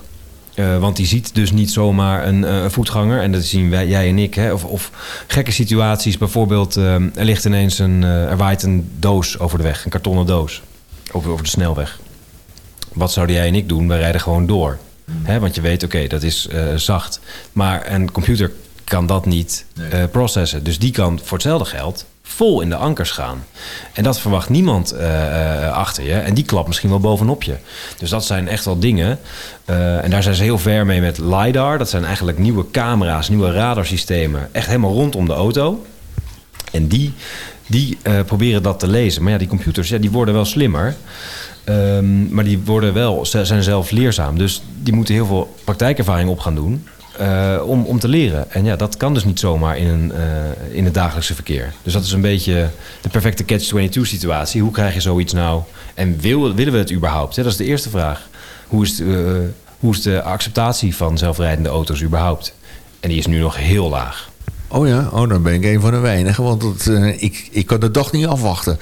Eh, want die ziet dus niet zomaar een, eh, een voetganger. En dat zien wij, jij en ik. Hè? Of, of gekke situaties. Bijvoorbeeld, eh, er ligt ineens een... eh, er waait een doos over de weg. Een kartonnen doos. Over, over de snelweg. Wat zouden jij en ik doen? Wij rijden gewoon door. Hè? Want je weet, oké, dat is zacht. Maar een computer kan dat niet processen. Dus die kan voor hetzelfde geld vol in de ankers gaan. En dat verwacht niemand eh, eh, achter je. En die klapt misschien wel bovenop je. Dus dat zijn echt wel dingen. Eh, en daar zijn ze heel ver mee met LiDAR. Dat zijn eigenlijk nieuwe camera's, nieuwe radarsystemen. Echt helemaal rondom de auto. En die, die proberen dat te lezen. Maar ja, die computers ja, die worden wel slimmer. Ehm, maar die worden wel, zijn zelf leerzaam. Dus die moeten heel veel praktijkervaring op gaan doen. Eh, om, om te leren. En ja, dat kan dus niet zomaar in, een, eh, in het dagelijkse verkeer. Dus dat is een beetje de perfecte catch-22 situatie. Hoe krijg je zoiets nou? En wil, willen we het überhaupt? Dat is de eerste vraag. Hoe is, eh, hoe is de acceptatie van zelfrijdende auto's überhaupt? En die is nu nog heel laag. Oh ja, oh, dan ben ik een van de weinigen, want het, eh, ik, ik kan de dag niet afwachten.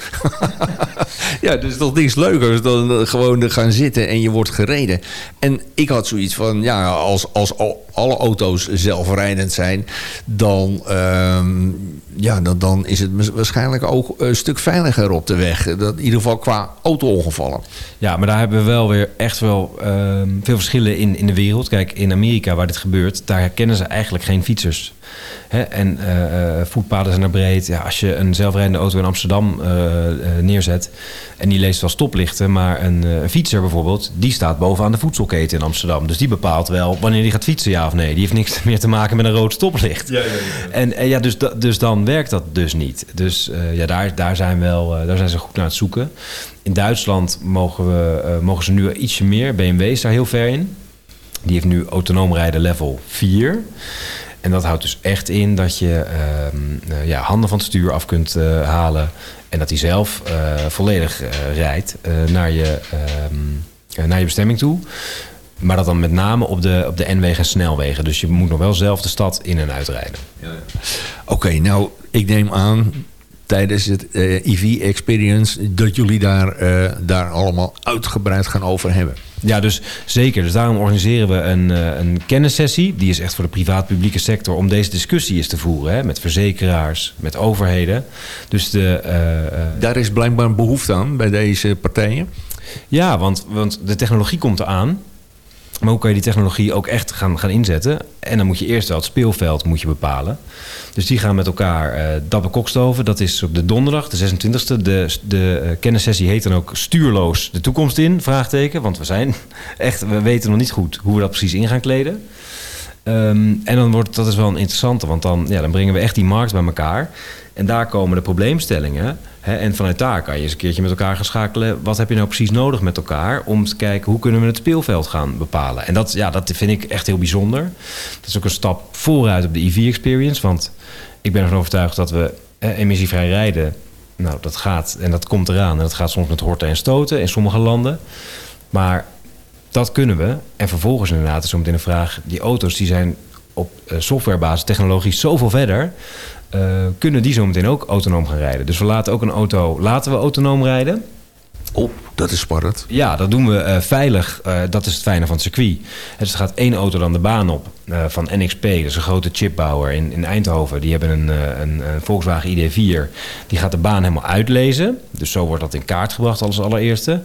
[laughs] ja, dus dat is leuker dan eh, gewoon gaan zitten en je wordt gereden. En ik had zoiets van, ja, als, als al- alle auto's zelfrijdend zijn, dan, ehm, ja, dan, dan is het waarschijnlijk ook een stuk veiliger op de weg. Dat, in ieder geval qua auto-ongevallen. Ja, maar daar hebben we wel weer echt wel ehm, veel verschillen in, in de wereld. Kijk, in Amerika waar dit gebeurt, daar herkennen ze eigenlijk geen fietsers. Hè? En eh, eh, voetpaden zijn er breed. Ja, als je een zelfrijdende auto in Amsterdam eh, neerzet en die leest wel stoplichten, maar een, een fietser bijvoorbeeld, die staat bovenaan de voedselketen in Amsterdam. Dus die bepaalt wel wanneer die gaat fietsen, ja of nee. Die heeft niks [laughs] meer te maken met een rood stoplicht. En eh, ja, dus, da- dus dan werkt dat dus niet. Dus ja, daar, daar, zijn wel, daar zijn ze goed naar het zoeken. In Duitsland mogen, we, mogen ze nu ietsje meer. BMW is daar heel ver in. Die heeft nu autonoom rijden level 4. En dat houdt dus echt in dat je ehm, eh, ja, handen van het stuur af kunt eh, halen. En dat hij zelf eh, volledig rijdt naar, je, ehm, eh, naar je bestemming toe. Maar dat dan met name op de, op de N-wegen en snelwegen. Dus je moet nog wel zelf de stad in en uitrijden. Oké, nou, ik neem aan tijdens het EV Experience dat jullie daar, daar allemaal uitgebreid gaan over hebben. Ja, dus zeker. Dus daarom organiseren we een, eh, een kennissessie. Die is echt voor de privaat-publieke sector om deze discussie eens te voeren. Hè, met verzekeraars, met overheden. Dus de, eh, eh, Daar is blijkbaar een behoefte aan bij deze partijen. Ja, want, want de technologie komt eraan. Maar hoe kan je die technologie ook echt gaan, gaan inzetten? En dan moet je eerst wel het speelveld moet je bepalen. Dus die gaan met elkaar dat bekokstoven. Dat is op de donderdag, de 26e. De, de eh, kennissessie heet dan ook Stuurloos de toekomst in? Vraagteken. Want we zijn [laughs] echt, we weten nog niet goed hoe we dat precies in gaan kleden. Ehm, en dan wordt dat is wel een interessante, want dan, ja, dan brengen we echt die markt bij elkaar. En daar komen de probleemstellingen. Hè, en vanuit daar kan je eens een keertje met elkaar gaan schakelen. Wat heb je nou precies nodig met elkaar om te kijken hoe kunnen we het speelveld gaan bepalen? En dat, ja, dat vind ik echt heel bijzonder. Dat is ook een stap vooruit op de EV-experience. Want ik ben ervan overtuigd dat we emissievrij rijden. Nou, dat gaat en dat komt eraan. En dat gaat soms met horten en stoten in sommige landen. Maar dat kunnen we. En vervolgens inderdaad is zo meteen een vraag... die auto's die zijn op eh, softwarebasis technologisch zoveel verder... eh, kunnen die zo meteen ook autonoom gaan rijden. Dus we laten ook een auto... laten we autonoom rijden... Oh, dat is spannend. Ja, dat doen we eh, veilig. Dat is het fijne van het circuit. Dus er gaat één auto dan de baan op van NXP. Dat is een grote chipbouwer in, in Eindhoven. Die hebben een, een, een Volkswagen ID4. Die gaat de baan helemaal uitlezen. Dus zo wordt dat in kaart gebracht als allereerste.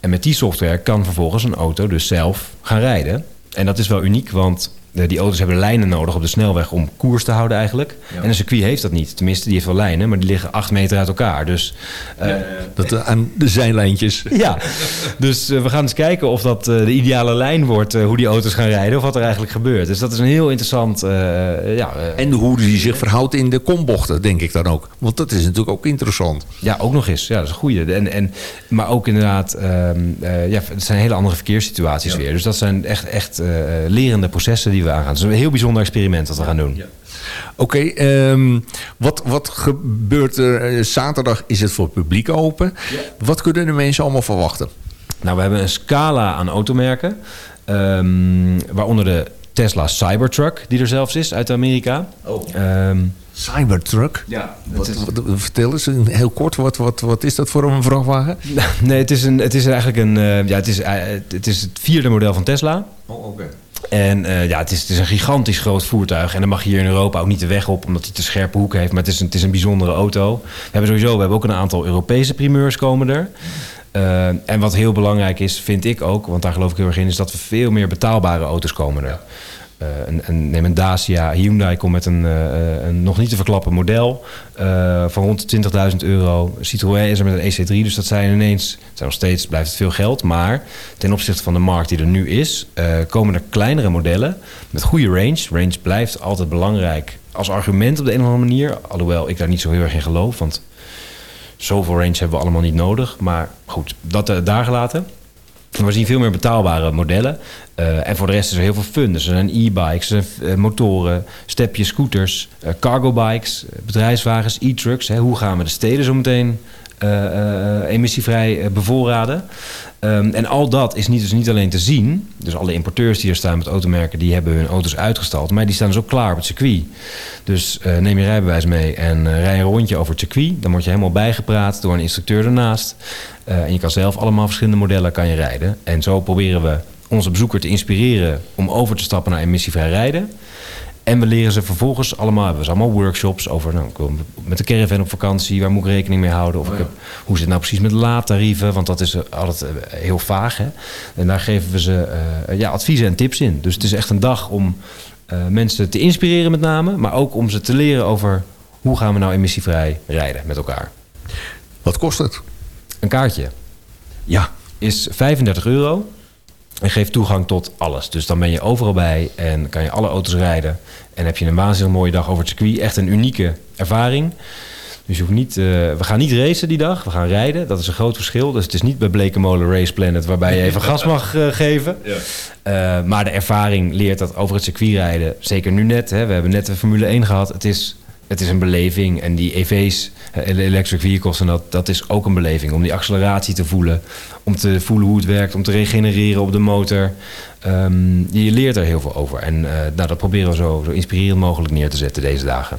En met die software kan vervolgens een auto dus zelf gaan rijden. En dat is wel uniek, want eh, die auto's hebben lijnen nodig op de snelweg om koers te houden eigenlijk. En een circuit heeft dat niet. Tenminste, die heeft wel lijnen, maar die liggen acht meter uit elkaar. Dus, eh, Dat eh, aan de zijlijntjes. [laughs] ja, dus we gaan eens kijken of dat de ideale lijn wordt, hoe die auto's gaan rijden, of wat er eigenlijk gebeurt. Dus dat is een heel interessant, ja... En hoe die zich verhoudt in de kombochten, denk ik dan ook. Want dat is natuurlijk ook interessant. Ja, ook nog eens. Ja, dat is een goede. En, en, maar ook inderdaad, ehm, eh, ja, het zijn hele andere verkeerssituaties weer. Dus dat zijn echt, echt lerende processen die we aangaan. Het is een heel bijzonder experiment dat we gaan doen. Oké, ehm, wat, wat gebeurt er? Eh, Zaterdag is het voor het publiek open. Wat kunnen de mensen allemaal verwachten? Nou, we hebben een scala aan automerken. ehm, waaronder de Tesla Cybertruck, die er zelfs is uit Amerika. Ehm, Cybertruck? Ja, Wat, wat- vertel eens heel kort, wat, wat, wat is dat voor een vrachtwagen? [laughs] Nee, het is, een, het is eigenlijk een. eh, ja, het, is, eh, het is het vierde model van Tesla. Oh, oké. En eh, ja, het is, het is een gigantisch groot voertuig. En dan mag je hier in Europa ook niet de weg op, omdat hij te scherpe hoeken heeft. Maar het is een, het is een bijzondere auto. We hebben sowieso we hebben ook een aantal Europese primeurs komen er. Eh, en wat heel belangrijk is, vind ik ook, want daar geloof ik heel erg in, is dat we veel meer betaalbare auto's komen er. Eh, een, neem een Dacia. Hyundai komt met een, eh, een nog niet te verklappen model eh, van rond de 20.000 euro. Citroën is er met een EC3, dus dat zijn ineens... Het zijn nog steeds, blijft het veel geld. Maar ten opzichte van de markt die er nu is... eh, komen er kleinere modellen met goede range. Range blijft altijd belangrijk als argument op de een of andere manier. Alhoewel ik daar niet zo heel erg in geloof, want... Zoveel range hebben we allemaal niet nodig. Maar goed, dat eh, daar gelaten. We zien veel meer betaalbare modellen. Eh, en voor de rest is er heel veel fun. Dus er zijn e-bikes, eh, motoren, stepjes, scooters, eh, cargo bikes, bedrijfswagens, e-trucks. Hoe gaan we de steden zo meteen emissievrij eh, bevoorraden? Ehm, en al dat is niet, dus niet alleen te zien. Dus alle importeurs die er staan met automerken... die hebben hun auto's uitgestald. Maar die staan dus ook klaar op het circuit. Dus eh, neem je rijbewijs mee en eh, rij een rondje over het circuit. Dan word je helemaal bijgepraat door een instructeur ernaast. Eh, en je kan zelf allemaal verschillende modellen kan je rijden. En zo proberen we onze bezoeker te inspireren... om over te stappen naar emissievrij rijden... En we leren ze vervolgens allemaal, hebben ze allemaal workshops over, nou, ik wil met de caravan op vakantie, waar moet ik rekening mee houden? Of ik heb, hoe zit het nou precies met laadtarieven? Want dat is eh, altijd eh, heel vaag. Hè? En daar geven we ze eh, ja, adviezen en tips in. Dus het is echt een dag om mensen te inspireren met name, maar ook om ze te leren over hoe gaan we nou emissievrij rijden met elkaar. Wat kost het? Een kaartje. Ja. Is 35 euro. En geeft toegang tot alles. Dus dan ben je overal bij en kan je alle auto's rijden. En heb je een waanzinnig mooie dag over het circuit. Echt een unieke ervaring. Dus je hoeft niet, eh, we gaan niet racen die dag, we gaan rijden. Dat is een groot verschil. Dus het is niet bij Blekenmolen Race Planet waarbij je even gas mag eh, geven. Eh, maar de ervaring leert dat over het circuit rijden. Zeker nu net, hè, we hebben net de Formule 1 gehad. Het is, het is een beleving. En die EV's, eh, electric vehicles, en dat, dat is ook een beleving. Om die acceleratie te voelen. Om te voelen hoe het werkt. Om te regenereren op de motor. Ehm, je leert er heel veel over. En eh, nou, dat proberen we zo, zo inspirerend mogelijk neer te zetten deze dagen.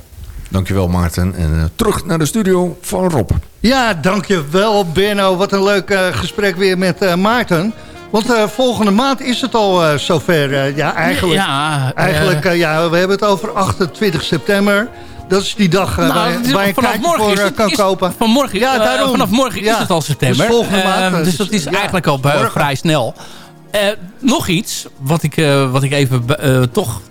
Dankjewel Maarten. En eh, terug naar de studio van Rob. Ja, dankjewel Benno. Wat een leuk gesprek weer met Maarten. Want eh, volgende maand is het al eh, zover. eh, ja, eigenlijk. Ja, eigenlijk ja, we hebben het over 28 september. Dat is die dag eh, Nou, waar, het is- waar je voor eh, het- kan is- kopen. Vanmorgen, ja, eh, daarom. vanaf morgen Ja. is het al september. Dus volgende maand. Eh, dus dat is eigenlijk al vrij snel. Nog iets wat ik, wat ik even toch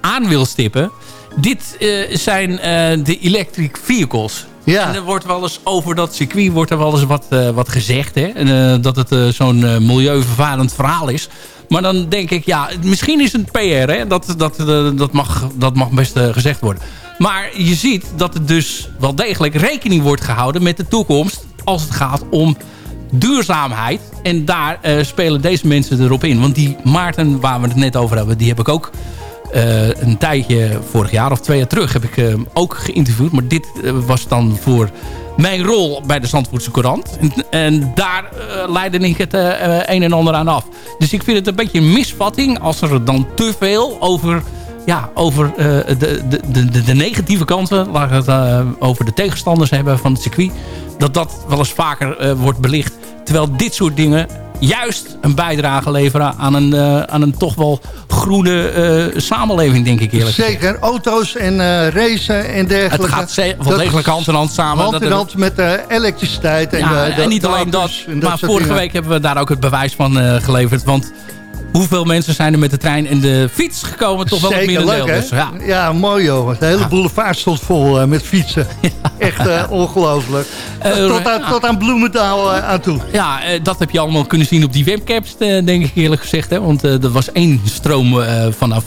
aan wil stippen. Dit zijn de electric vehicles. Ja. En er wordt wel eens over dat circuit wordt er wel eens wat, eh, wat gezegd. Hè? En, eh, dat het eh, zo'n milieuvervuilend verhaal is. Maar dan denk ik, ja, misschien is het PR. Hè? Dat, dat, dat, mag, dat mag best gezegd worden. Maar je ziet dat er dus wel degelijk rekening wordt gehouden met de toekomst. Als het gaat om duurzaamheid. En daar spelen deze mensen erop in. Want die Maarten, waar we het net over hebben, die heb ik ook een tijdje, vorig jaar of twee jaar terug, heb ik eh, ook geïnterviewd. Maar dit eh, was dan voor mijn rol bij de Zandvoortse Courant. En, daar eh, leidde ik het eh, eh, een en ander aan af. Dus ik vind het een beetje een misvatting als er dan te veel over ja, over eh, de, de, de, de, negatieve kanten, laat ik het eh, over de tegenstanders hebben van het circuit, dat dat wel eens vaker eh, wordt belicht. Terwijl dit soort dingen juist een bijdrage leveren aan een, eh, aan een toch wel groene eh, samenleving, denk ik eerlijk gezegd. Zeker, auto's en eh, racen en dergelijke. Het gaat wel Dat degelijk hand in hand samen. Hand Dat in er- hand met elektriciteit. En, ja, de en niet alleen dat, maar vorige week hebben we daar ook het bewijs van geleverd. Want hoeveel mensen zijn er met de trein en de fiets gekomen? Toch wel het Zeker merendeel. leuk, hè? Dus, ja. ja. mooi joh. De hele boulevard stond vol eh, met fietsen. [laughs] Echt eh, ongelooflijk. Eh, tot, aan, tot aan Bloemendaal aan toe. Ja, dat heb je allemaal kunnen zien op die webcaps, denk ik eerlijk gezegd. Hè? Want er was één stroom vanaf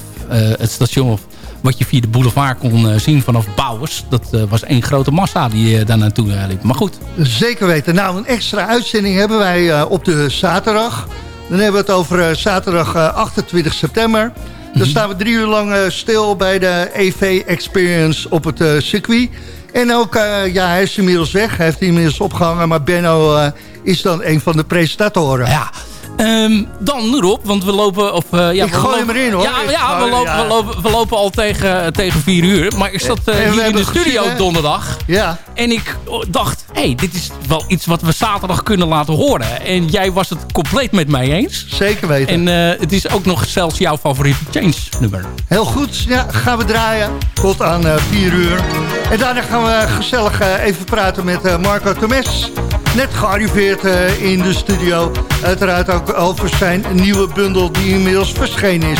het station... Of, wat je via de boulevard kon zien vanaf Bouwers. Dat was één grote massa die daar naartoe eh, liep. Maar goed, Zeker weten. Nou, een extra uitzending hebben wij op de zaterdag. Dan hebben we het over eh, zaterdag eh, 28 september. Dan staan we drie uur lang eh, stil bij de EV Experience op het eh, circuit. En ook, eh, ja, hij is inmiddels weg. Hij heeft inmiddels opgehangen. Maar Benno eh, is dan een van de presentatoren. Ja. Ehm, dan Rob, want we lopen... Of, eh, ja, Ik we gooi lopen- hem erin, hoor. Ja, we, lopen. We, lopen, we lopen al tegen, tegen vier uur. Maar ik zat eh, we hier in de studio gezien, donderdag. Ja. En ik dacht, hé, hey, dit is wel iets wat we zaterdag kunnen laten horen. En jij was het compleet met mij eens. Zeker weten. En eh, het is ook nog zelfs jouw favoriete Change nummer. Heel goed, ja, gaan we draaien tot aan eh 4 uur. En daarna gaan we gezellig eh, even praten met eh, Marco Temes. Net gearriveerd eh, in de studio. Uiteraard ook zijn nieuwe bundel die inmiddels verschenen is.